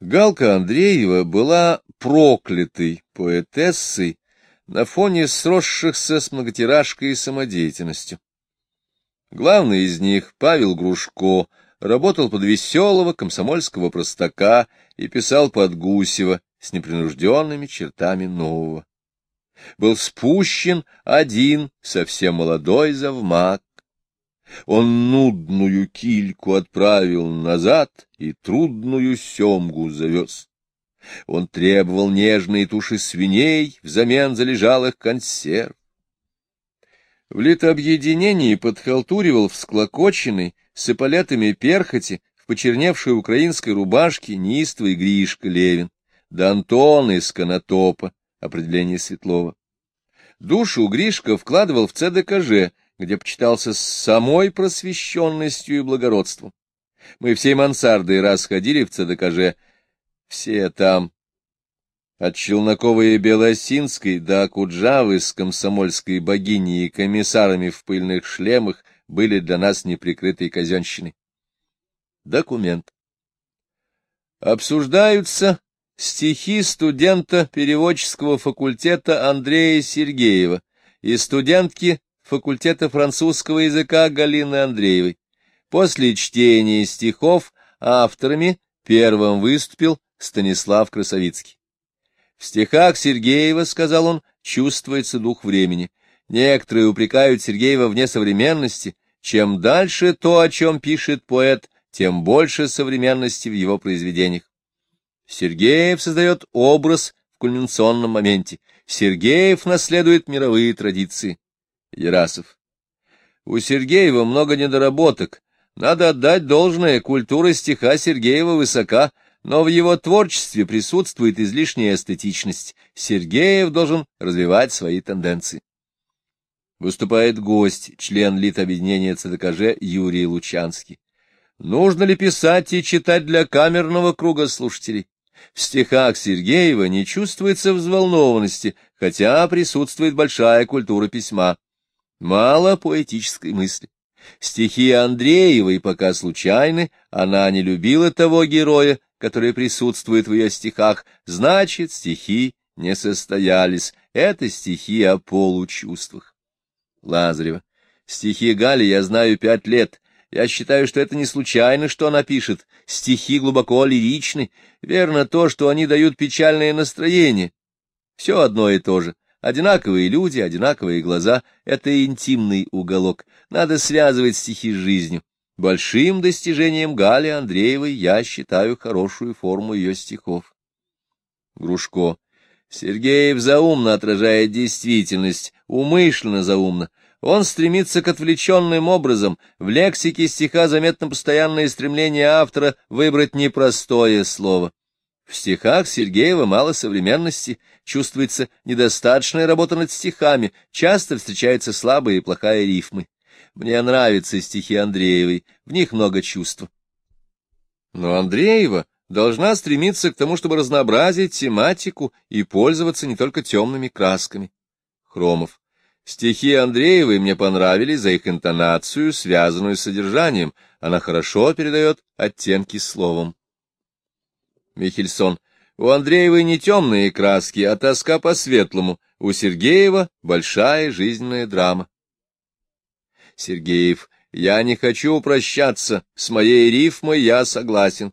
Галка Андреева была проклятой поэтессой на фоне сросшихся с многотиражкой и самодеятельностью. Главный из них, Павел Грушко, работал под веселого комсомольского простака и писал под Гусева с непринужденными чертами нового. Был спущен один, совсем молодой завмак. Он нудную кильку отправил назад и трудную семгу завез. Он требовал нежные туши свиней взамен залежалых консерв. В литобъединении подхалтуривал всклокоченный, с эполетами перхоти, в почерневшей украинской рубашке неистовый Гришка Левин, да Антон из Конотопа, определение Светлова. Душу Гришка вкладывал в ЦДКЖ, где почитался с самой просвещенностью и благородством. Мы всей мансардой раз ходили в ЦДКЖ, все там, от Челноковой и Белосинской до Акуджавы с комсомольской богиней и комиссарами в пыльных шлемах были для нас неприкрытой казенщиной. Документ. Обсуждаются стихи студента переводческого факультета Андрея Сергеева и студентки факультета французского языка Галины Андреевой. После чтения стихов авторами первым выступил Станислав Красовицкий. В стихах Сергеева, сказал он, чувствуется дух времени. Некоторые упрекают Сергеева вне современности. Чем дальше то, о чем пишет поэт, тем больше современности в его произведениях. Сергеев создает образ в кульминационном моменте. Сергеев наследует мировые традиции. Ярасов. У Сергеева много недоработок. Надо отдать должное, культура стиха Сергеева высока, но в его творчестве присутствует излишняя эстетичность. Сергеев должен развивать свои тенденции. Выступает гость, член Литобъединения ЦДКЖ Юрий Лучанский. Нужно ли писать и читать для камерного круга слушателей? В стихах Сергеева не чувствуется взволнованности, хотя присутствует большая культура письма. Мало поэтической мысли. Стихи Андреевой пока случайны, она не любила того героя, который присутствует в ее стихах, значит, стихи не состоялись. Это стихи о получувствах. Лазарева. Стихи Гали я знаю пять лет. Я считаю, что это не случайно, что она пишет. Стихи глубоко лиричны. Верно то, что они дают печальное настроение. Все одно и то же. Одинаковые люди, одинаковые глаза — это интимный уголок. Надо связывать стихи с жизнью. Большим достижением Гали Андреевой я считаю хорошую форму ее стихов. Грушко. Сергеев заумно отражает действительность, умышленно заумно. Он стремится к отвлеченным образом. В лексике стиха заметно постоянное стремление автора выбрать непростое слово. В стихах Сергеева мало современности, чувствуется недостаточная работа над стихами, часто встречается слабая и плохая рифмы. Мне нравятся стихи Андреевой, в них много чувств. Но Андреева должна стремиться к тому, чтобы разнообразить тематику и пользоваться не только темными красками. Хромов. Стихи Андреевой мне понравились за их интонацию, связанную с содержанием. Она хорошо передает оттенки словом. Михельсон. У Андреевой не темные краски, а тоска по-светлому. У Сергеева большая жизненная драма. Сергеев. Я не хочу упрощаться. С моей рифмой я согласен.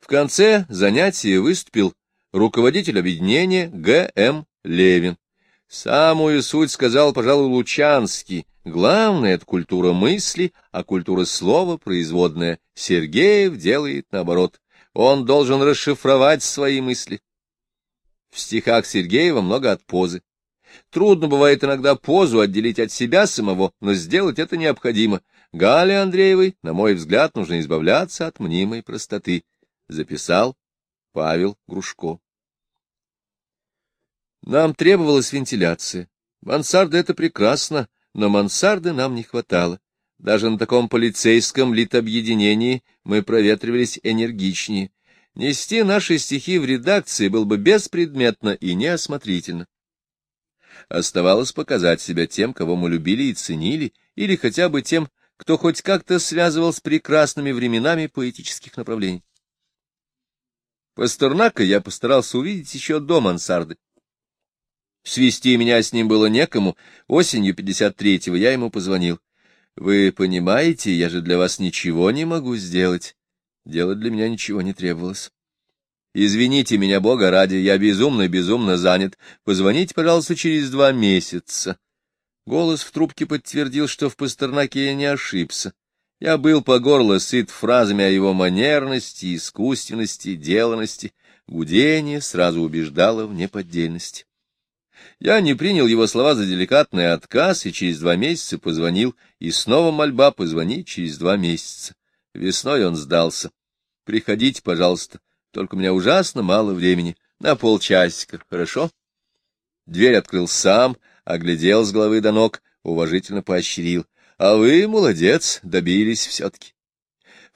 В конце занятия выступил руководитель объединения Г.М. Левин. Самую суть сказал, пожалуй, Лучанский. Главное — это культура мысли, а культура слова производная. Сергеев делает наоборот. Он должен расшифровать свои мысли. В стихах Сергеева много от позы. Трудно бывает иногда позу отделить от себя самого, но сделать это необходимо. Гале Андреевой, на мой взгляд, нужно избавляться от мнимой простоты. Записал Павел Грушко. Нам требовалась вентиляция. Мансарда — это прекрасно, но мансарды нам не хватало. Даже на таком полицейском литобъединении мы проветривались энергичнее. Нести наши стихи в редакции было бы беспредметно и неосмотрительно. Оставалось показать себя тем, кого мы любили и ценили, или хотя бы тем, кто хоть как-то связывал с прекрасными временами поэтических направлений. Пастернака я постарался увидеть еще до мансарды. Свести меня с ним было некому. Осенью 53-го я ему позвонил. Вы понимаете, я же для вас ничего не могу сделать. Делать для меня ничего не требовалось. Извините меня, Бога ради, я безумно-безумно занят. Позвоните, пожалуйста, через два месяца. Голос в трубке подтвердил, что в Пастернаке я не ошибся. Я был по горло сыт фразами о его манерности, искусственности, деланности. Гудение сразу убеждало в неподдельности. Я не принял его слова за деликатный отказ и через два месяца позвонил, и снова мольба позвонить через два месяца. Весной он сдался. Приходите, пожалуйста, только у меня ужасно мало времени, на полчасика, хорошо? Дверь открыл сам, оглядел с головы до ног, уважительно поощрил. А вы, молодец, добились все-таки.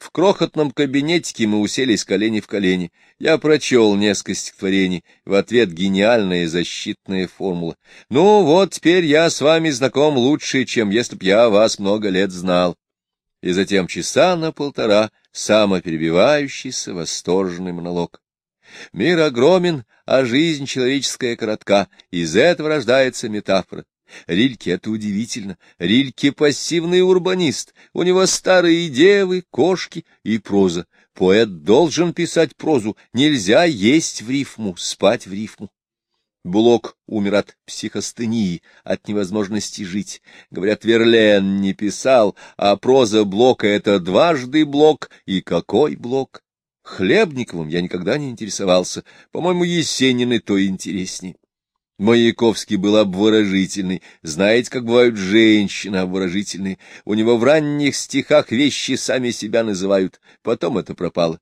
В крохотном кабинетике мы уселись колени в колени. Я прочел несколько стихотворений, в ответ гениальная защитная формула. Ну вот, теперь я с вами знаком лучше, чем если б я вас много лет знал. И затем часа на полтора самоперебивающийся восторженный монолог. Мир огромен, а жизнь человеческая коротка, из этого рождается метафора. Рильке это удивительно. Рильке пассивный урбанист. У него старые девы, кошки и проза. Поэт должен писать прозу. Нельзя есть в рифму, спать в рифму. Блок умер от психостении, от невозможности жить. Говорят, Верлен не писал, а проза Блока — это дважды Блок. И какой Блок? Хлебниковым я никогда не интересовался. По-моему, Есенин и то интереснее. Маяковский был обворожительный. Знаете, как бывают женщины обворожительные? У него в ранних стихах вещи сами себя называют. Потом это пропало.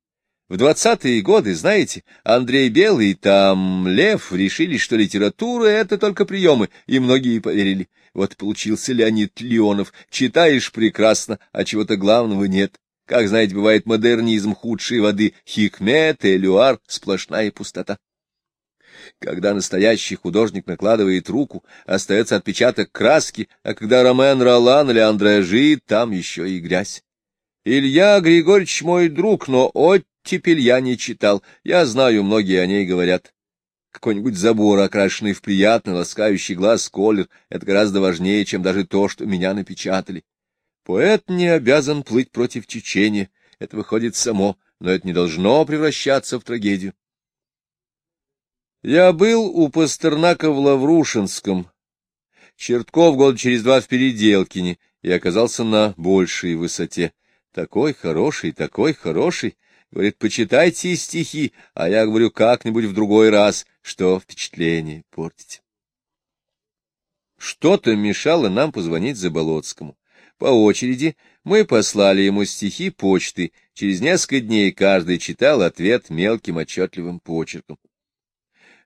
В двадцатые годы, знаете, Андрей Белый, там Лев решили, что литература — это только приемы, и многие поверили. Вот получился Леонид Леонов. Читаешь прекрасно, а чего-то главного нет. Как, знаете, бывает модернизм худшей воды, хикмет, элюар, сплошная пустота. Когда настоящий художник накладывает руку, остается отпечаток краски, а когда Ромен Ролан или Андре там еще и грязь. Илья Григорьевич мой друг, но оттепель я не читал, я знаю, многие о ней говорят. Какой-нибудь забор, окрашенный в приятный, ласкающий глаз колер, это гораздо важнее, чем даже то, что меня напечатали. Поэт не обязан плыть против течения, это выходит само, но это не должно превращаться в трагедию. Я был у Пастернака в Лаврушинском, Чертков год через два в Переделкине, и оказался на большей высоте. Такой хороший, такой хороший. Говорит, почитайте стихи, а я говорю, как-нибудь в другой раз, что впечатление портить. Что-то мешало нам позвонить Заболоцкому. По очереди мы послали ему стихи почты, через несколько дней каждый читал ответ мелким отчетливым почерком.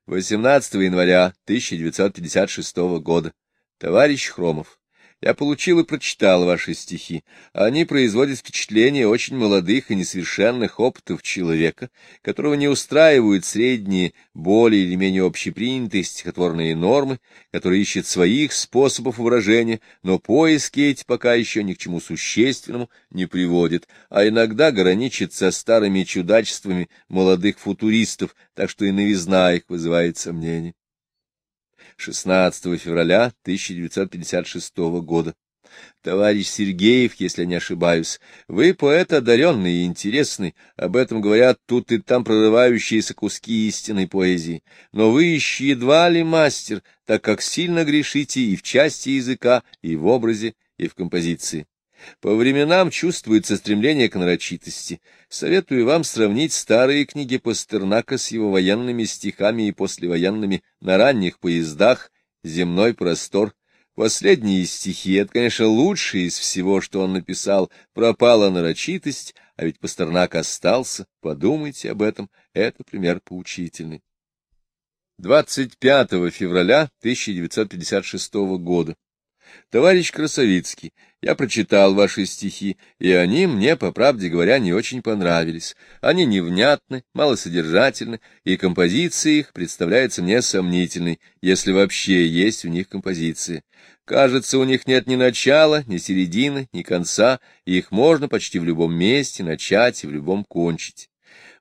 18 января 1956 года. Товарищ Хромов, я получил и прочитал ваши стихи. Они производят впечатление очень молодых и несовершенных опытов человека, которого не устраивают средние, более или менее общепринятые стихотворные нормы, который ищет своих способов выражения, но поиски эти пока еще ни к чему существенному не приводят, а иногда граничит со старыми чудачествами молодых футуристов, так что и новизна их вызывает сомнения. 16 февраля 1956 года. Товарищ Сергеев, если не ошибаюсь, вы поэт одаренный и интересный, об этом говорят тут и там прорывающиеся куски истинной поэзии. Но вы еще едва ли мастер, так как сильно грешите и в части языка, и в образе, и в композиции. По временам чувствуется стремление к нарочитости. Советую вам сравнить старые книги Пастернака с его военными стихами и послевоенными на ранних поездах «Земной простор». Последние стихи — это, конечно, лучшие из всего, что он написал. Пропала нарочитость, а ведь Пастернак остался. Подумайте об этом, это пример поучительный. 25 февраля 1956 года. Товарищ Красовицкий, я прочитал ваши стихи, и они мне, по правде говоря, не очень понравились. Они невнятны, малосодержательны, и композиция их представляется мне сомнительной, если вообще есть у них композиции. Кажется, у них нет ни начала, ни середины, ни конца, и их можно почти в любом месте начать и в любом кончить.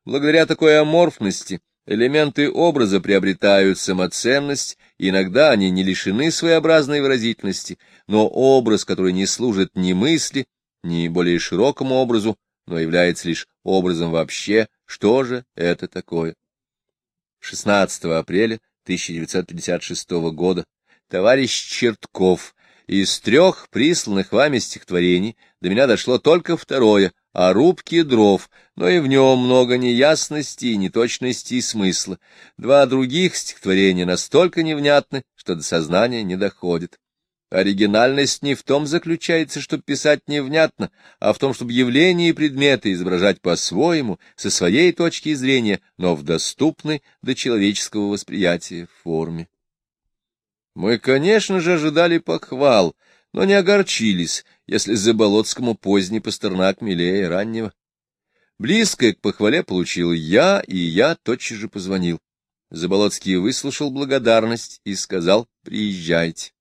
Благодаря такой аморфности элементы образа приобретают самоценность, иногда они не лишены своеобразной выразительности, но образ, который не служит ни мысли, ни более широкому образу, но является лишь образом вообще, что же это такое? 16 апреля 1956 года товарищ Чертков. Из трех присланных вами стихотворений до меня дошло только второе — о рубке дров, но и в нем много неясности и неточности и смысла. Два других стихотворения настолько невнятны, что до сознания не доходит. Оригинальность не в том заключается, чтобы писать невнятно, а в том, чтобы явления и предметы изображать по-своему, со своей точки зрения, но в доступной до человеческого восприятия форме. Мы, конечно же, ожидали похвал, но не огорчились, если Заболоцкому поздний Пастернак милее раннего. Близкое к похвале получил я, и я тотчас же позвонил. Заболоцкий выслушал благодарность и сказал «Приезжайте».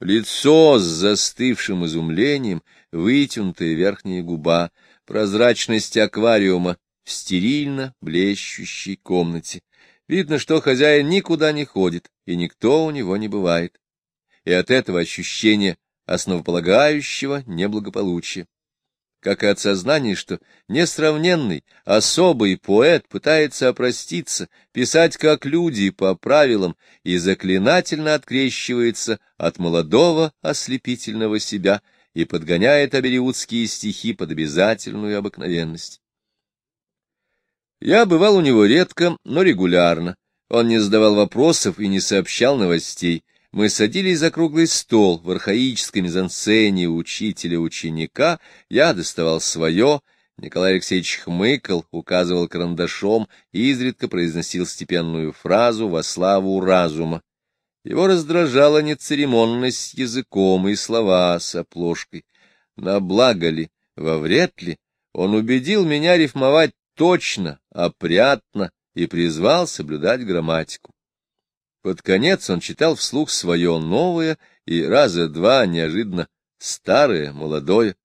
Лицо с застывшим изумлением, вытянутая верхняя губа, прозрачность аквариума в стерильно блещущей комнате. Видно, что хозяин никуда не ходит, и никто у него не бывает. И от этого ощущения основополагающего неблагополучия как и от сознания, что несравненный, особый поэт пытается опроститься, писать как люди по правилам и заклинательно открещивается от молодого ослепительного себя и подгоняет абериутские стихи под обязательную обыкновенность. Я бывал у него редко, но регулярно. Он не задавал вопросов и не сообщал новостей, мы садились за круглый стол в архаической мизансцене учителя-ученика, я доставал свое, Николай Алексеевич хмыкал, указывал карандашом и изредка произносил степенную фразу во славу разума. Его раздражала нецеремонность языком и слова с оплошкой. На благо ли, во вред ли, он убедил меня рифмовать точно, опрятно и призвал соблюдать грамматику. Под конец он читал вслух свое новое и раза два неожиданно старое, молодое.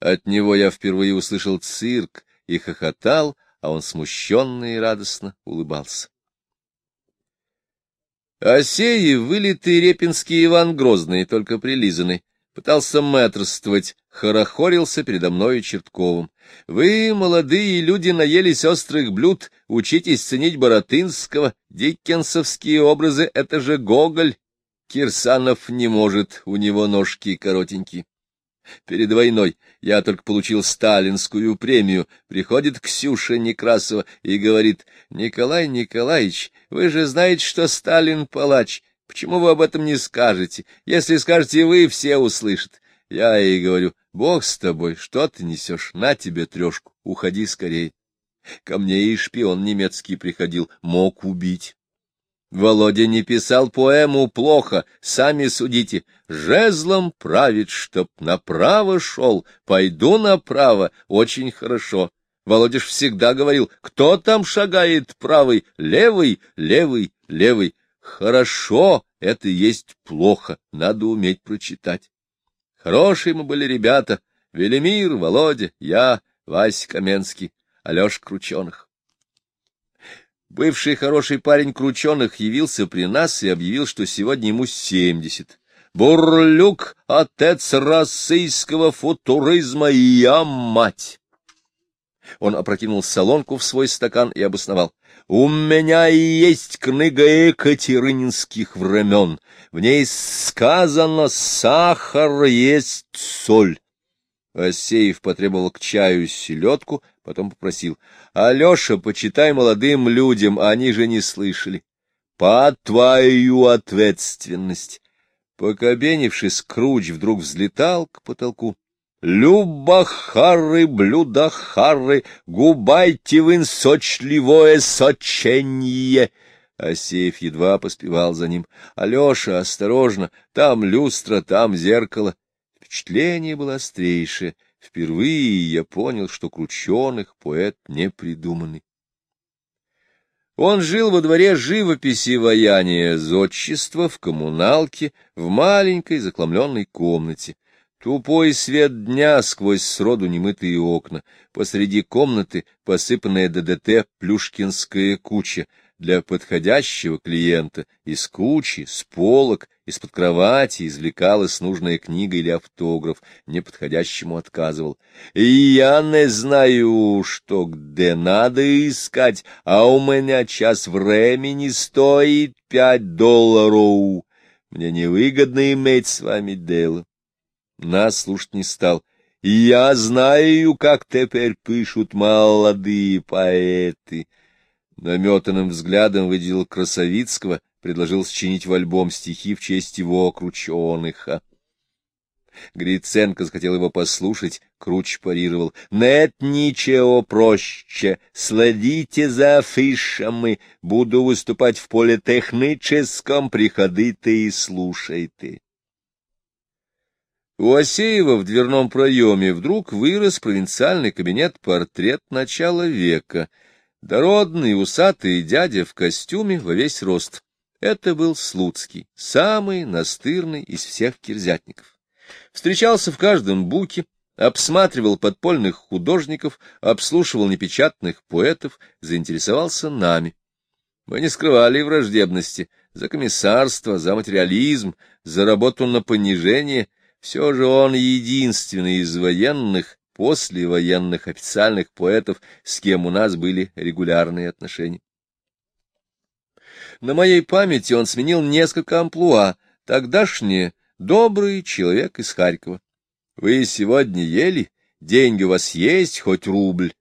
От него я впервые услышал цирк и хохотал, а он смущенно и радостно улыбался. Осеи вылитый репинский Иван Грозный, только прилизанный, пытался мэтрствовать, хорохорился передо мною Чертковым. Вы, молодые люди, наелись острых блюд, учитесь ценить Боротынского, диккенсовские образы — это же Гоголь. Кирсанов не может, у него ножки коротенькие. Перед войной я только получил сталинскую премию. Приходит Ксюша Некрасова и говорит, «Николай Николаевич, вы же знаете, что Сталин палач. Почему вы об этом не скажете? Если скажете вы, все услышат. Я ей говорю, бог с тобой, что ты несешь? На тебе трешку, уходи скорее. Ко мне и шпион немецкий приходил, мог убить. Володя не писал поэму плохо, сами судите. Жезлом правит, чтоб направо шел, пойду направо, очень хорошо. Володя ж всегда говорил, кто там шагает правый, левый, левый, левый. Хорошо — это есть плохо, надо уметь прочитать. Хорошие мы были ребята — Велимир, Володя, я, Вася Каменский, Алеша Крученых. Бывший хороший парень Крученых явился при нас и объявил, что сегодня ему семьдесят. Бурлюк — отец российского футуризма, и я мать. Он опрокинул солонку в свой стакан и обосновал. У меня и есть книга екатерининских времен. В ней сказано «сахар есть соль». Асеев потребовал к чаю селедку, потом попросил. — Алеша, почитай молодым людям, они же не слышали. — По твою ответственность. Покобенившись, Круч вдруг взлетал к потолку. Любахары, блюдахары, губайте вы сочливое соченье. Асеев едва поспевал за ним. — Алеша, осторожно, там люстра, там зеркало. Впечатление было острейшее. Впервые я понял, что крученых поэт не придуманный. Он жил во дворе живописи ваяния зодчества в коммуналке в маленькой закламленной комнате. Тупой свет дня сквозь сроду немытые окна. Посреди комнаты посыпанная ДДТ плюшкинская куча для подходящего клиента. Из кучи, с полок, из-под кровати извлекалась нужная книга или автограф, неподходящему отказывал. Я не знаю, что где надо искать, а у меня час времени стоит пять долларов. Мне невыгодно иметь с вами дело. Нас слушать не стал. Я знаю, как теперь пишут молодые поэты. Наметанным взглядом выделил Красовицкого, предложил сочинить в альбом стихи в честь его крученых. Гриценко захотел его послушать, Круч парировал. «Нет ничего проще. Следите за афишами. Буду выступать в политехническом. Приходите и слушайте». У Асеева в дверном проеме вдруг вырос провинциальный кабинет-портрет начала века. Дородный, усатый дядя в костюме во весь рост. Это был Слуцкий, самый настырный из всех кирзятников. Встречался в каждом буке, обсматривал подпольных художников, обслушивал непечатных поэтов, заинтересовался нами. Мы не скрывали враждебности за комиссарство, за материализм, за работу на понижение — все же он единственный из военных, послевоенных официальных поэтов, с кем у нас были регулярные отношения. На моей памяти он сменил несколько амплуа. Тогдашнее — добрый человек из Харькова. Вы сегодня ели? Деньги у вас есть, хоть рубль?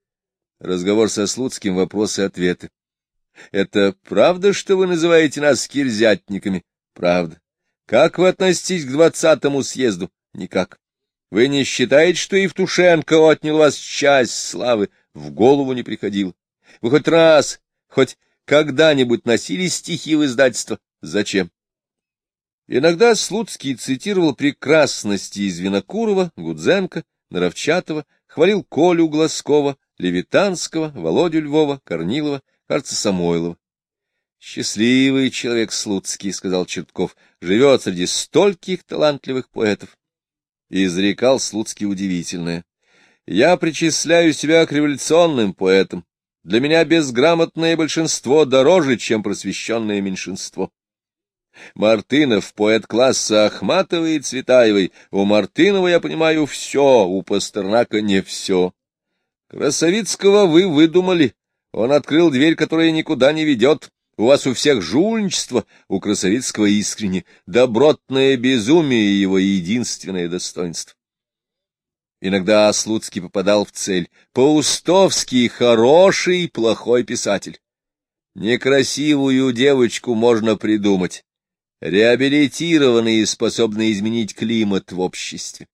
Разговор со Слуцким, вопросы-ответы. Это правда, что вы называете нас кирзятниками? Правда. Как вы относитесь к двадцатому съезду? Никак. Вы не считаете, что Евтушенко отнял вас часть славы? В голову не приходил. Вы хоть раз, хоть когда-нибудь носили стихи в издательство? Зачем? Иногда Слуцкий цитировал прекрасности из Винокурова, Гудзенко, Наровчатова, хвалил Колю Глазкова, Левитанского, Володю Львова, Корнилова, кажется, Самойлова. Счастливый человек Слуцкий, — сказал Чертков, — живет среди стольких талантливых поэтов. И изрекал Слуцкий удивительное. Я причисляю себя к революционным поэтам. Для меня безграмотное большинство дороже, чем просвещенное меньшинство. Мартынов — поэт класса Ахматовой и Цветаевой. У Мартынова я понимаю все, у Пастернака не все. Красовицкого вы выдумали. Он открыл дверь, которая никуда не ведет. У вас у всех жульничество, у Красовицкого искренне, добротное безумие его единственное достоинство. Иногда Слуцкий попадал в цель. Паустовский — хороший, плохой писатель. Некрасивую девочку можно придумать. Реабилитированные способны изменить климат в обществе.